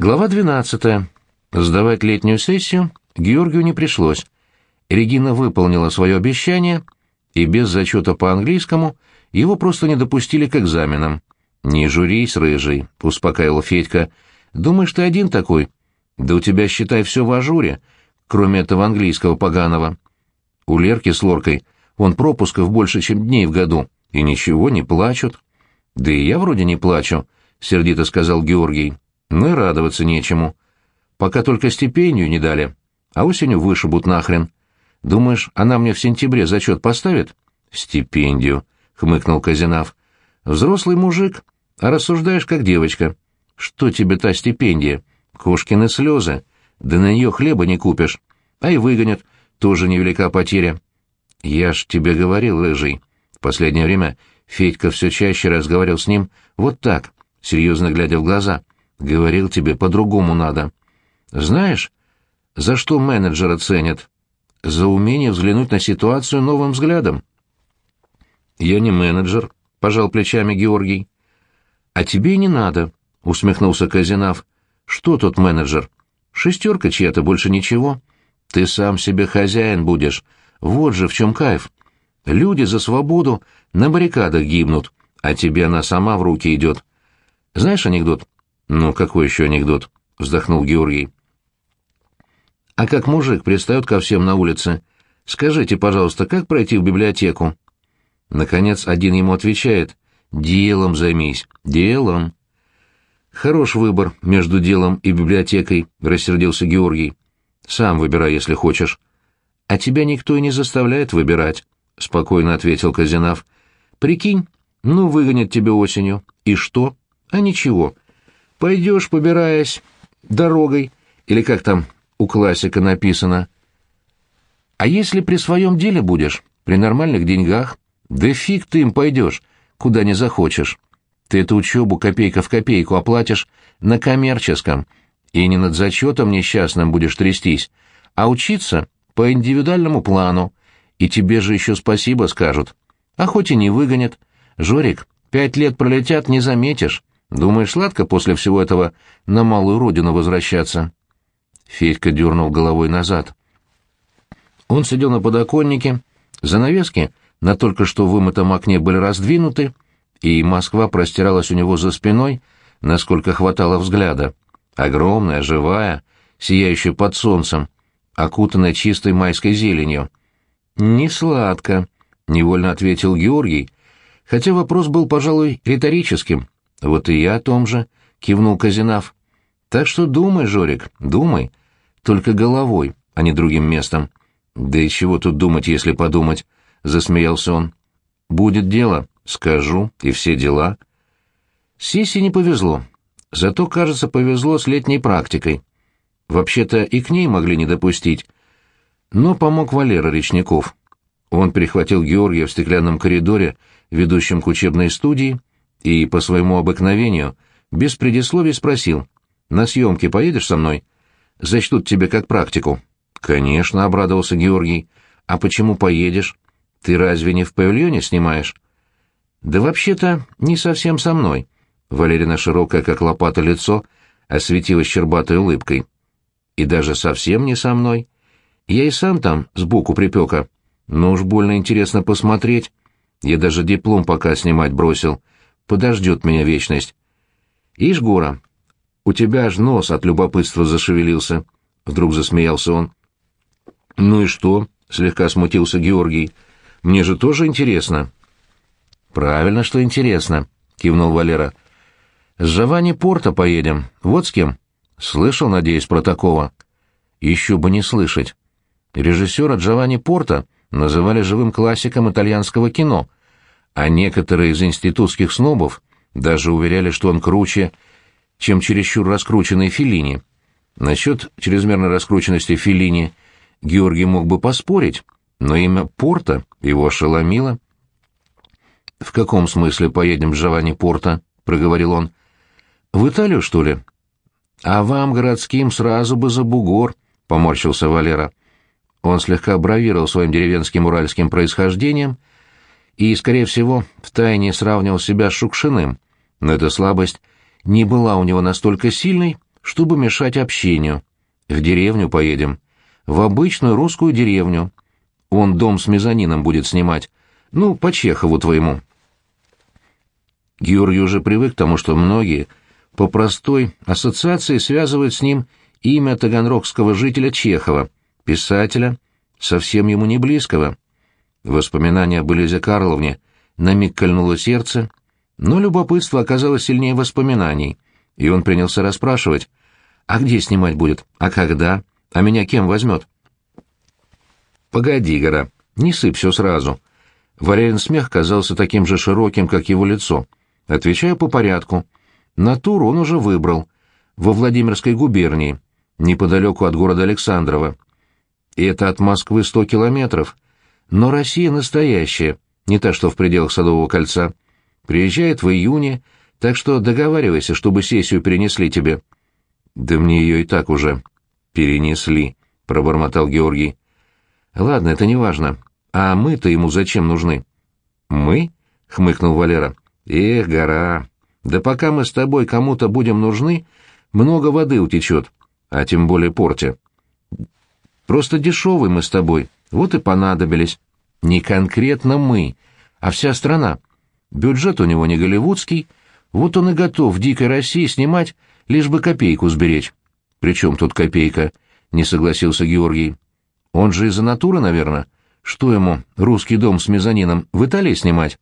Глава 12. Сдавать летнюю сессию Георгию не пришлось. Регина выполнила свое обещание, и без зачета по английскому его просто не допустили к экзаменам. «Не журись, рыжий», — успокаивал Федька. «Думаешь, ты один такой? Да у тебя, считай, все в ажуре, кроме этого английского поганого. У Лерки с Лоркой он пропусков больше, чем дней в году, и ничего, не плачут». «Да и я вроде не плачу», — сердито сказал Георгий. «Ну и радоваться нечему. Пока только стипендию не дали, а осенью вышибут нахрен. Думаешь, она мне в сентябре зачет поставит?» «Стипендию», — хмыкнул Казинав. «Взрослый мужик, а рассуждаешь как девочка. Что тебе та стипендия? Кошкины слезы. Да на нее хлеба не купишь. А и выгонят. Тоже невелика потеря». «Я ж тебе говорил, рыжий. В последнее время Федька все чаще разговаривал с ним вот так, серьезно глядя в глаза. Говорил тебе, по-другому надо. Знаешь, за что менеджера ценят? За умение взглянуть на ситуацию новым взглядом. Я не менеджер, пожал плечами Георгий. А тебе не надо, усмехнулся Казинав. Что тот менеджер? Шестерка чья-то, больше ничего. Ты сам себе хозяин будешь. Вот же в чем кайф. Люди за свободу на баррикадах гибнут, а тебе она сама в руки идет. Знаешь анекдот? Ну, какой еще анекдот? Вздохнул Георгий. А как мужик пристает ко всем на улице? Скажите, пожалуйста, как пройти в библиотеку? Наконец один ему отвечает. Делом займись, делом. Хорош выбор между делом и библиотекой, рассердился Георгий. Сам выбирай, если хочешь. А тебя никто и не заставляет выбирать, спокойно ответил Казинав. Прикинь, ну выгонят тебя осенью. И что? А ничего. Пойдешь, побираясь дорогой, или как там у классика написано. А если при своем деле будешь, при нормальных деньгах, да фиг ты им пойдешь, куда не захочешь. Ты эту учебу копейка в копейку оплатишь на коммерческом, и не над зачетом несчастным будешь трястись, а учиться по индивидуальному плану, и тебе же еще спасибо скажут. А хоть и не выгонят. Жорик, пять лет пролетят, не заметишь. Думаешь, сладко после всего этого на малую родину возвращаться?» Федька дернул головой назад. Он сидел на подоконнике, занавески на только что вымытом окне были раздвинуты, и Москва простиралась у него за спиной, насколько хватало взгляда. Огромная, живая, сияющая под солнцем, окутанная чистой майской зеленью. «Не сладко», — невольно ответил Георгий, хотя вопрос был, пожалуй, риторическим. «Вот и я о том же», — кивнул Казинав. «Так что думай, Жорик, думай. Только головой, а не другим местом». «Да и чего тут думать, если подумать?» — засмеялся он. «Будет дело, скажу, и все дела». Сиси не повезло. Зато, кажется, повезло с летней практикой. Вообще-то и к ней могли не допустить. Но помог Валера Речников. Он перехватил Георгия в стеклянном коридоре, ведущем к учебной студии, и по своему обыкновению без предисловий спросил, «На съемки поедешь со мной? Зачтут тебе как практику». «Конечно», — обрадовался Георгий. «А почему поедешь? Ты разве не в павильоне снимаешь?» «Да вообще-то не совсем со мной». Валерина широкое, как лопата, лицо осветилось щербатой улыбкой. «И даже совсем не со мной. Я и сам там сбоку припека. Но уж больно интересно посмотреть. Я даже диплом пока снимать бросил подождет меня вечность. Ишь, Гора, у тебя аж нос от любопытства зашевелился. Вдруг засмеялся он. Ну и что? Слегка смутился Георгий. Мне же тоже интересно. Правильно, что интересно, кивнул Валера. С Жавани Порта поедем. Вот с кем. Слышал, надеюсь, про такого? Еще бы не слышать. Режиссера Джованни Порта называли живым классиком итальянского кино — а некоторые из институтских снобов даже уверяли, что он круче, чем чересчур раскрученный Филини. Насчет чрезмерной раскрученности Филини Георгий мог бы поспорить, но имя Порта его ошеломило. «В каком смысле поедем с Джованни Порта?» — проговорил он. «В Италию, что ли?» «А вам, городским, сразу бы за бугор», — поморщился Валера. Он слегка бравировал своим деревенским уральским происхождением и, скорее всего, втайне сравнивал себя с Шукшиным, но эта слабость не была у него настолько сильной, чтобы мешать общению. В деревню поедем. В обычную русскую деревню. Он дом с мезонином будет снимать. Ну, по Чехову твоему. Георгий уже привык к тому, что многие по простой ассоциации связывают с ним имя таганрогского жителя Чехова, писателя, совсем ему не близкого. Воспоминания об Элизе Карловне на миг кольнуло сердце, но любопытство оказалось сильнее воспоминаний, и он принялся расспрашивать, а где снимать будет, а когда, а меня кем возьмет? Погоди, Гора, не сыпь все сразу. Валерин смех казался таким же широким, как его лицо. Отвечаю по порядку. Натуру он уже выбрал. Во Владимирской губернии, неподалеку от города Александрова. И это от Москвы сто километров. Но Россия настоящая, не та, что в пределах Садового кольца. Приезжает в июне, так что договаривайся, чтобы сессию перенесли тебе. Да мне ее и так уже перенесли, пробормотал Георгий. Ладно, это не важно. А мы-то ему зачем нужны? Мы? хмыкнул Валера. Эх, гора. Да пока мы с тобой кому-то будем нужны, много воды утечет, а тем более порте. Просто дешевый мы с тобой, вот и понадобились. Не конкретно мы, а вся страна. Бюджет у него не голливудский, вот он и готов в дикой России снимать, лишь бы копейку сберечь. Причем тут копейка? Не согласился Георгий. Он же из-за натуры, наверное. Что ему, русский дом с мезонином, в Италии снимать?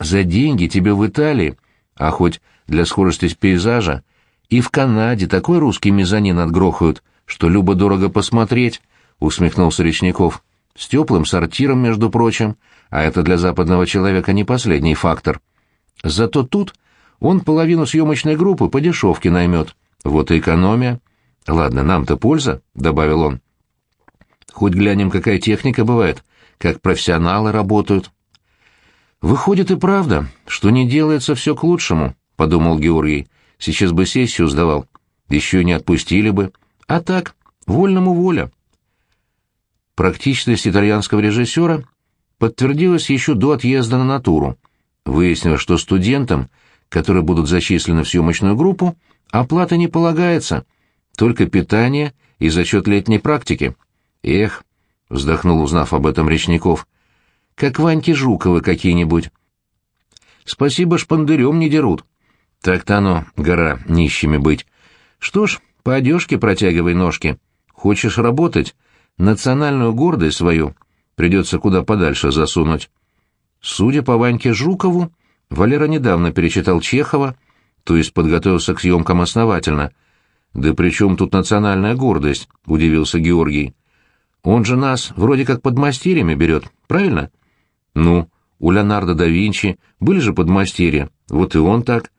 За деньги тебе в Италии, а хоть для скорости пейзажа, и в Канаде такой русский мезонин отгрохают, что любо-дорого посмотреть, — усмехнулся Речников. С теплым сортиром, между прочим, а это для западного человека не последний фактор. Зато тут он половину съемочной группы по дешевке наймет. Вот и экономия. Ладно, нам-то польза, — добавил он. Хоть глянем, какая техника бывает, как профессионалы работают. Выходит и правда, что не делается все к лучшему, — подумал Георгий. Сейчас бы сессию сдавал. Еще не отпустили бы. А так, вольному воля. Практичность итальянского режиссера подтвердилась еще до отъезда на натуру. Выяснилось, что студентам, которые будут зачислены в съемочную группу, оплата не полагается, только питание и зачет летней практики. Эх, вздохнул, узнав об этом Речников, как Ваньки Жуковы какие-нибудь. Спасибо, шпандырем не дерут. Так-то оно, гора, нищими быть. Что ж, по одежке протягивай ножки. Хочешь работать? Национальную гордость свою придется куда подальше засунуть. Судя по Ваньке Жукову, Валера недавно перечитал Чехова, то есть подготовился к съемкам основательно. «Да при чем тут национальная гордость?» — удивился Георгий. «Он же нас вроде как подмастерьями берет, правильно?» «Ну, у Леонардо да Винчи были же подмастерья, вот и он так.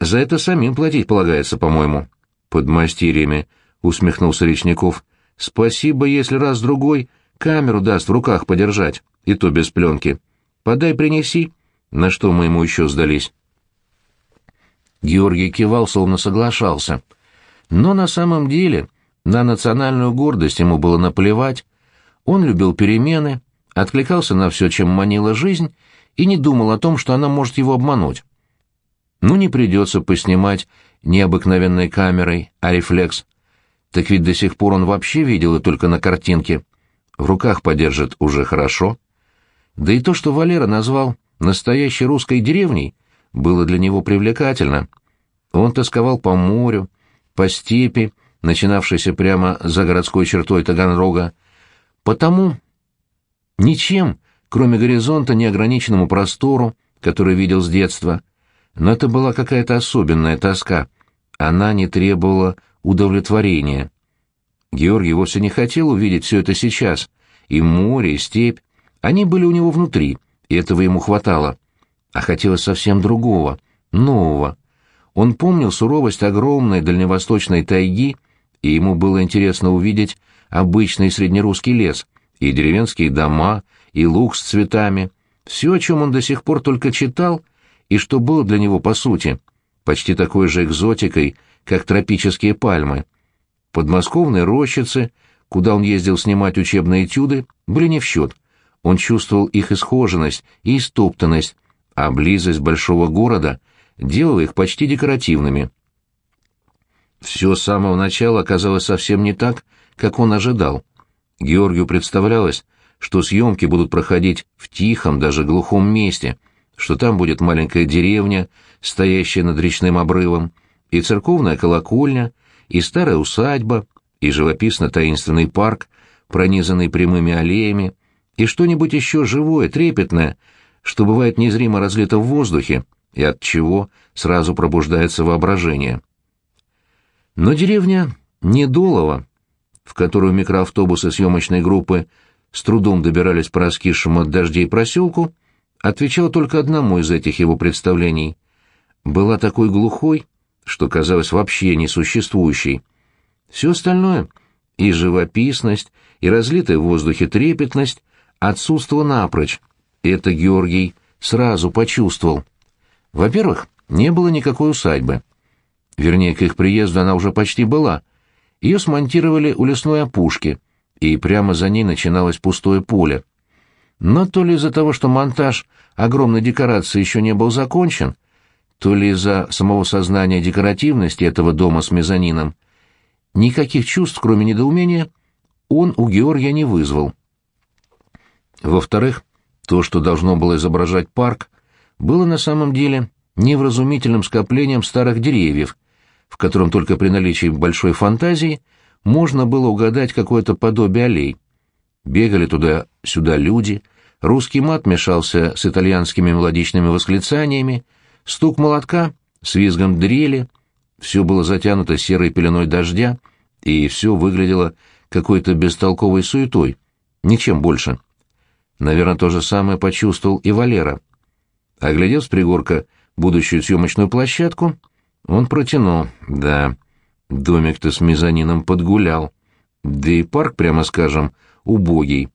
За это самим платить полагается, по-моему». «Подмастерьями», — усмехнулся Речников. «Спасибо, если раз-другой камеру даст в руках подержать, и то без пленки. Подай, принеси». На что мы ему еще сдались? Георгий кивал, словно соглашался. Но на самом деле на национальную гордость ему было наплевать. Он любил перемены, откликался на все, чем манила жизнь, и не думал о том, что она может его обмануть. Ну, не придется поснимать необыкновенной камерой, а рефлекс. Так ведь до сих пор он вообще видел и только на картинке. В руках подержит уже хорошо. Да и то, что Валера назвал настоящей русской деревней, было для него привлекательно. Он тосковал по морю, по степи, начинавшейся прямо за городской чертой Таганрога. Потому ничем, кроме горизонта неограниченному простору, который видел с детства. Но это была какая-то особенная тоска. Она не требовала удовлетворения. Георгий вовсе не хотел увидеть все это сейчас. И море, и степь. Они были у него внутри — и этого ему хватало. А хотелось совсем другого, нового. Он помнил суровость огромной дальневосточной тайги, и ему было интересно увидеть обычный среднерусский лес, и деревенские дома, и луг с цветами, все, о чем он до сих пор только читал, и что было для него по сути, почти такой же экзотикой, как тропические пальмы. Подмосковные рощицы, куда он ездил снимать учебные этюды, были не в счет — он чувствовал их исхоженность и истоптанность, а близость большого города делала их почти декоративными. Все с самого начала оказалось совсем не так, как он ожидал. Георгию представлялось, что съемки будут проходить в тихом, даже глухом месте, что там будет маленькая деревня, стоящая над речным обрывом, и церковная колокольня, и старая усадьба, и живописно-таинственный парк, пронизанный прямыми аллеями, и что-нибудь еще живое, трепетное, что бывает незримо разлито в воздухе, и от чего сразу пробуждается воображение. Но деревня Недолова, в которую микроавтобусы съемочной группы с трудом добирались по раскисшему от дождей проселку, отвечала только одному из этих его представлений. Была такой глухой, что казалось вообще несуществующей. Все остальное — и живописность, и разлитая в воздухе трепетность — отсутствовало напрочь. Это Георгий сразу почувствовал. Во-первых, не было никакой усадьбы. Вернее, к их приезду она уже почти была. Ее смонтировали у лесной опушки, и прямо за ней начиналось пустое поле. Но то ли из-за того, что монтаж огромной декорации еще не был закончен, то ли из-за самого сознания декоративности этого дома с мезонином, никаких чувств, кроме недоумения, он у Георгия не вызвал. Во-вторых, то, что должно было изображать парк, было на самом деле невразумительным скоплением старых деревьев, в котором только при наличии большой фантазии можно было угадать какое-то подобие аллей. Бегали туда-сюда люди, русский мат мешался с итальянскими мелодичными восклицаниями, стук молотка с дрели, все было затянуто серой пеленой дождя, и все выглядело какой-то бестолковой суетой, ничем больше. Наверное, то же самое почувствовал и Валера. Оглядев с пригорка будущую съемочную площадку, он протянул. Да, домик-то с мезонином подгулял. Да и парк, прямо скажем, убогий.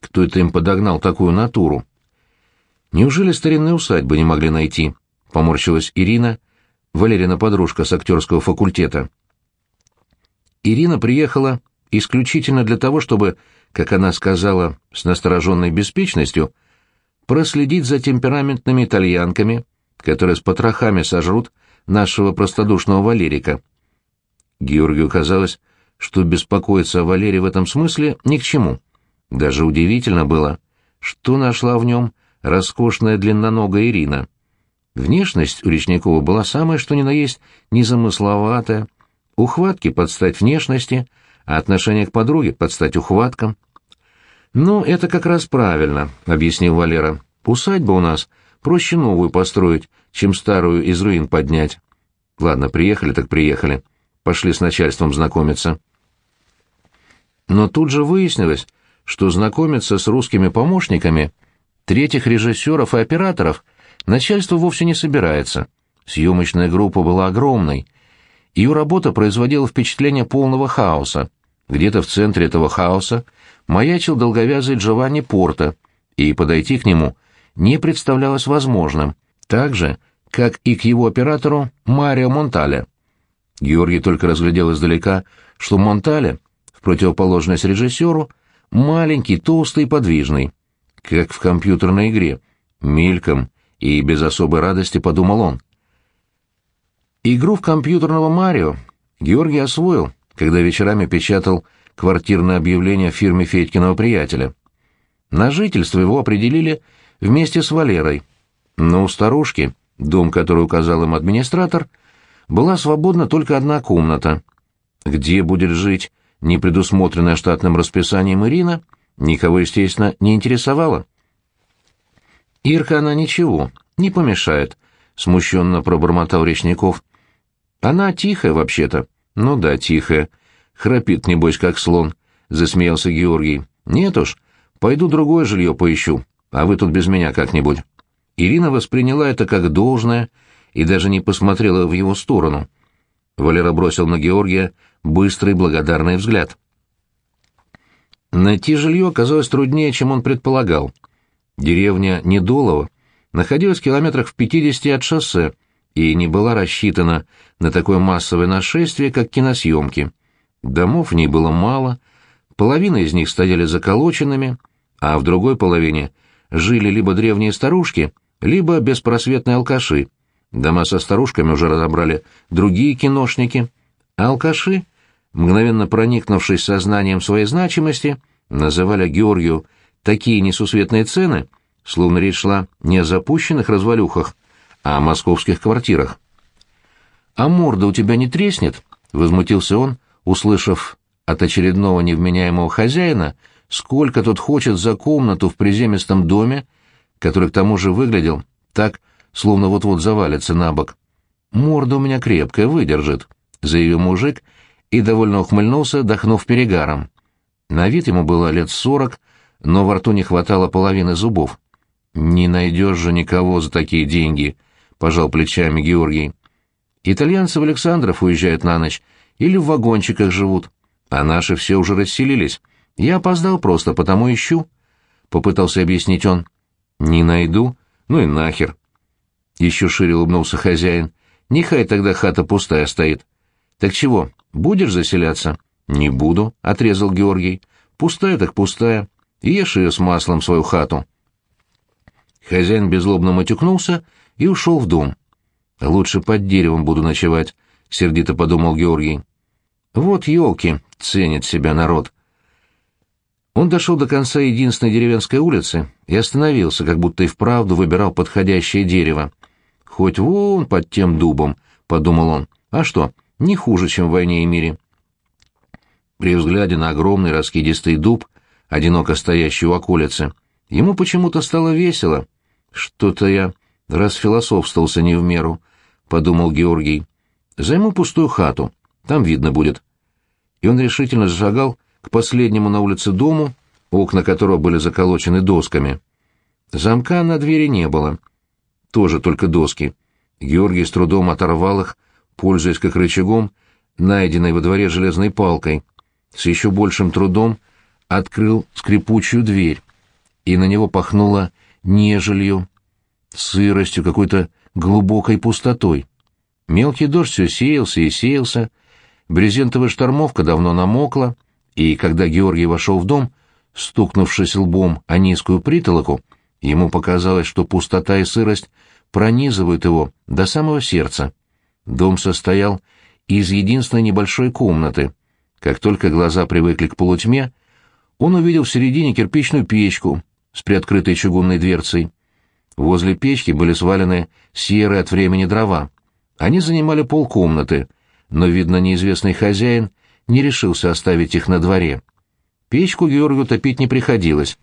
Кто это им подогнал такую натуру? Неужели старинные усадьбы не могли найти? Поморщилась Ирина, Валерина подружка с актерского факультета. Ирина приехала исключительно для того, чтобы, как она сказала с настороженной беспечностью, проследить за темпераментными итальянками, которые с потрохами сожрут нашего простодушного Валерика. Георгию казалось, что беспокоиться о Валере в этом смысле ни к чему. Даже удивительно было, что нашла в нем роскошная длинноногая Ирина. Внешность у Речникова была самая что ни на есть незамысловатая, ухватки под стать внешности, а отношение к подруге под стать ухваткам. «Ну, это как раз правильно», — объяснил Валера. «Усадьба у нас проще новую построить, чем старую из руин поднять. Ладно, приехали так приехали. Пошли с начальством знакомиться». Но тут же выяснилось, что знакомиться с русскими помощниками третьих режиссеров и операторов начальство вовсе не собирается. Съемочная группа была огромной. Ее работа производила впечатление полного хаоса. Где-то в центре этого хаоса маячил долговязый Джованни Порто, и подойти к нему не представлялось возможным, так же, как и к его оператору Марио Монтале. Георгий только разглядел издалека, что Монтале, в противоположность режиссеру, маленький, толстый и подвижный, как в компьютерной игре, мельком и без особой радости подумал он. Игру в компьютерного Марио Георгий освоил, когда вечерами печатал квартирное объявление в фирме Федькиного приятеля. На жительство его определили вместе с Валерой, но у старушки, дом, который указал им администратор, была свободна только одна комната. Где будет жить непредусмотренная штатным расписанием Ирина, никого, естественно, не интересовало. «Ирка она ничего, не помешает», — смущенно пробормотал Речников. «Она тихая, вообще-то». «Ну да, тихая. Храпит, небось, как слон», — засмеялся Георгий. «Нет уж, пойду другое жилье поищу, а вы тут без меня как-нибудь». Ирина восприняла это как должное и даже не посмотрела в его сторону. Валера бросил на Георгия быстрый благодарный взгляд. Найти жилье оказалось труднее, чем он предполагал. Деревня Недолово находилась в километрах в 50 от шоссе и не была рассчитана на такое массовое нашествие, как киносъемки. Домов в ней было мало, половина из них стояли заколоченными, а в другой половине жили либо древние старушки, либо беспросветные алкаши, Дома со старушками уже разобрали другие киношники, а алкаши, мгновенно проникнувшись сознанием своей значимости, называли Георгию такие несусветные цены, словно речь шла не о запущенных развалюхах, а о московских квартирах. «А морда у тебя не треснет?» — возмутился он, услышав от очередного невменяемого хозяина, сколько тот хочет за комнату в приземистом доме, который к тому же выглядел так, словно вот-вот завалится на бок. «Морда у меня крепкая, выдержит», — заявил мужик и довольно ухмыльнулся, дохнув перегаром. На вид ему было лет сорок, но во рту не хватало половины зубов. «Не найдешь же никого за такие деньги», — пожал плечами Георгий. «Итальянцы в Александров уезжают на ночь или в вагончиках живут, а наши все уже расселились. Я опоздал просто, потому ищу», — попытался объяснить он. «Не найду? Ну и нахер». Еще шире улыбнулся хозяин. «Нехай тогда хата пустая стоит». «Так чего, будешь заселяться?» «Не буду», — отрезал Георгий. «Пустая так пустая. Ешь ее с маслом свою хату». Хозяин безлобно матюкнулся и ушел в дом. «Лучше под деревом буду ночевать», — сердито подумал Георгий. «Вот елки, ценит себя народ». Он дошел до конца единственной деревенской улицы и остановился, как будто и вправду выбирал подходящее дерево. «Хоть вон под тем дубом», — подумал он. «А что, не хуже, чем в «Войне и мире». При взгляде на огромный раскидистый дуб, одиноко стоящий у околицы, ему почему-то стало весело. «Что-то я расфилософствовался не в меру», — подумал Георгий. «Займу пустую хату, там видно будет». И он решительно зашагал к последнему на улице дому, окна которого были заколочены досками. Замка на двери не было. Тоже только доски. Георгий с трудом оторвал их, пользуясь как рычагом, найденной во дворе железной палкой — с еще большим трудом открыл скрипучую дверь, и на него пахнуло нежелью, сыростью, какой-то глубокой пустотой. Мелкий дождь все сеялся и сеялся, брезентовая штормовка давно намокла, и когда Георгий вошел в дом, стукнувшись лбом о низкую притолоку, ему показалось, что пустота и сырость пронизывают его до самого сердца. Дом состоял из единственной небольшой комнаты, как только глаза привыкли к полутьме, он увидел в середине кирпичную печку с приоткрытой чугунной дверцей. Возле печки были свалены серые от времени дрова. Они занимали полкомнаты, но, видно, неизвестный хозяин не решился оставить их на дворе. Печку Георгию топить не приходилось.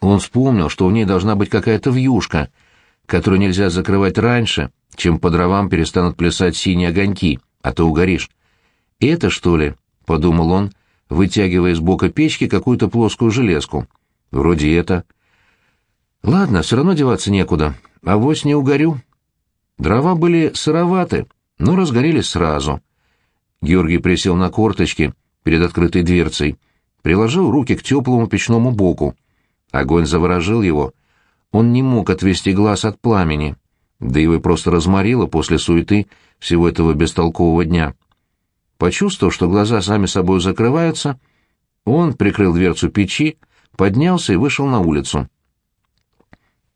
Он вспомнил, что в ней должна быть какая-то вьюшка, которую нельзя закрывать раньше, чем по дровам перестанут плясать синие огоньки, а то угоришь. «Это, что ли?» — подумал он, вытягивая из бока печки какую-то плоскую железку. «Вроде это». «Ладно, все равно деваться некуда. Авось не угорю». Дрова были сыроваты, но разгорелись сразу. Георгий присел на корточки перед открытой дверцей, приложил руки к теплому печному боку. Огонь заворожил его. Он не мог отвести глаз от пламени, да его просто разморило после суеты всего этого бестолкового дня. Почувствовав, что глаза сами собой закрываются, он прикрыл дверцу печи, поднялся и вышел на улицу.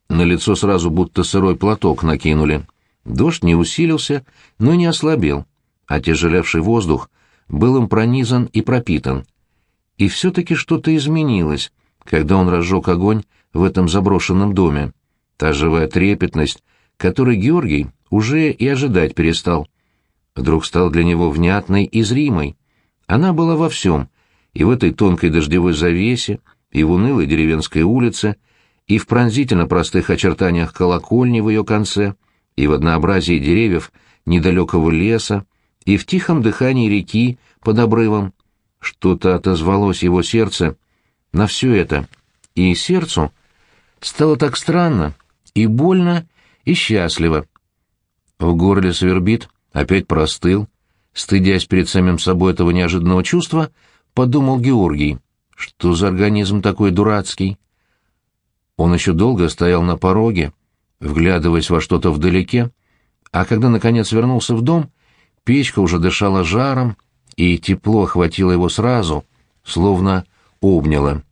На лицо сразу будто сырой платок накинули. Дождь не усилился, но не ослабел, а тяжелевший воздух был им пронизан и пропитан. И все-таки что-то изменилось, когда он разжег огонь в этом заброшенном доме. Та живая трепетность, которой Георгий уже и ожидать перестал вдруг стал для него внятной и зримой. Она была во всем, и в этой тонкой дождевой завесе, и в унылой деревенской улице, и в пронзительно простых очертаниях колокольни в ее конце, и в однообразии деревьев недалекого леса, и в тихом дыхании реки под обрывом. Что-то отозвалось его сердце на все это, и сердцу стало так странно, и больно, и счастливо. В горле свербит, опять простыл, стыдясь перед самим собой этого неожиданного чувства, подумал Георгий, что за организм такой дурацкий. Он еще долго стоял на пороге, вглядываясь во что-то вдалеке, а когда, наконец, вернулся в дом, печка уже дышала жаром, и тепло охватило его сразу, словно обняло.